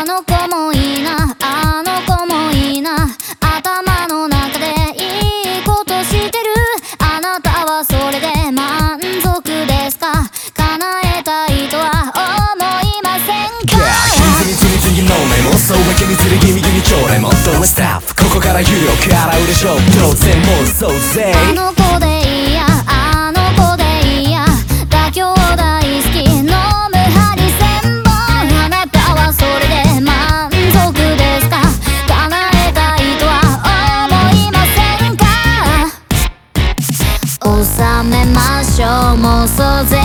あの子もいいなあの子もいいな頭の中でいいことしてる。あなたはそれで満足ですか？叶えたいとは思いませんか？次々次々のメモそうわけにずれギミギミ超レモンドスタッフここから有料から売れ勝負当然もうそうぜあの子消耗そうぜ。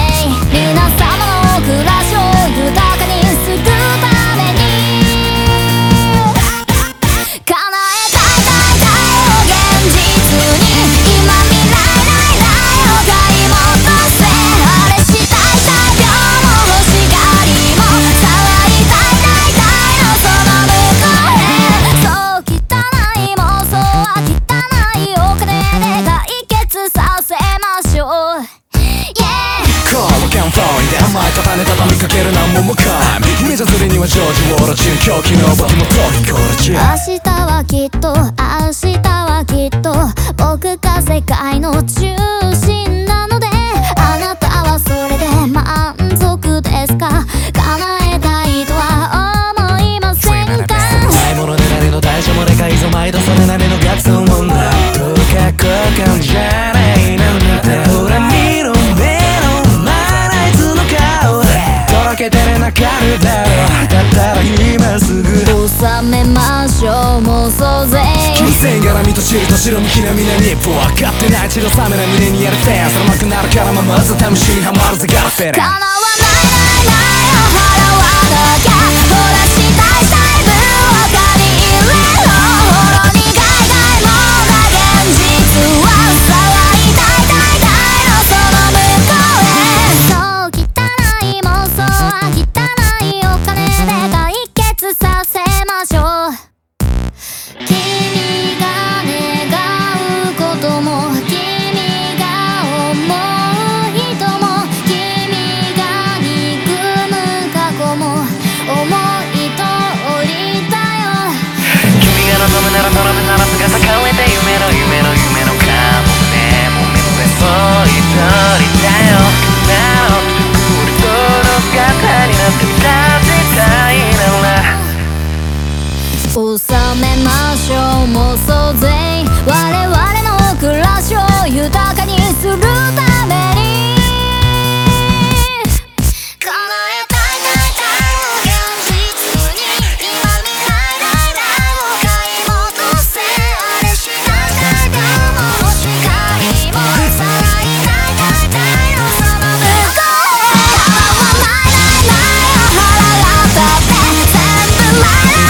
ける何ももか。イメージずりにはジョージ・ウォーロチン狂気の僕もトリコルチ明日はきっと明日はきっと僕が世界の中心なので。あなたはそれで満足ですか？叶えたいとは思いませんか？ないものねだりの代償もでかいぞ。毎度それ収めましょう妄想ぜ。金銭絡みと汁と白むきなみな日本分かってない血の冷めない胸にやるフェンそのまくなるからままず試しにはまるぜ。ガラフェレン叶わない覚めましょう妄想税我々の暮らしを豊かにするために叶えたい大胆を現実に今見ない大胆を買い戻せあれしない大ももし光もさらいたい大のさま向こう構わないないを払って全部前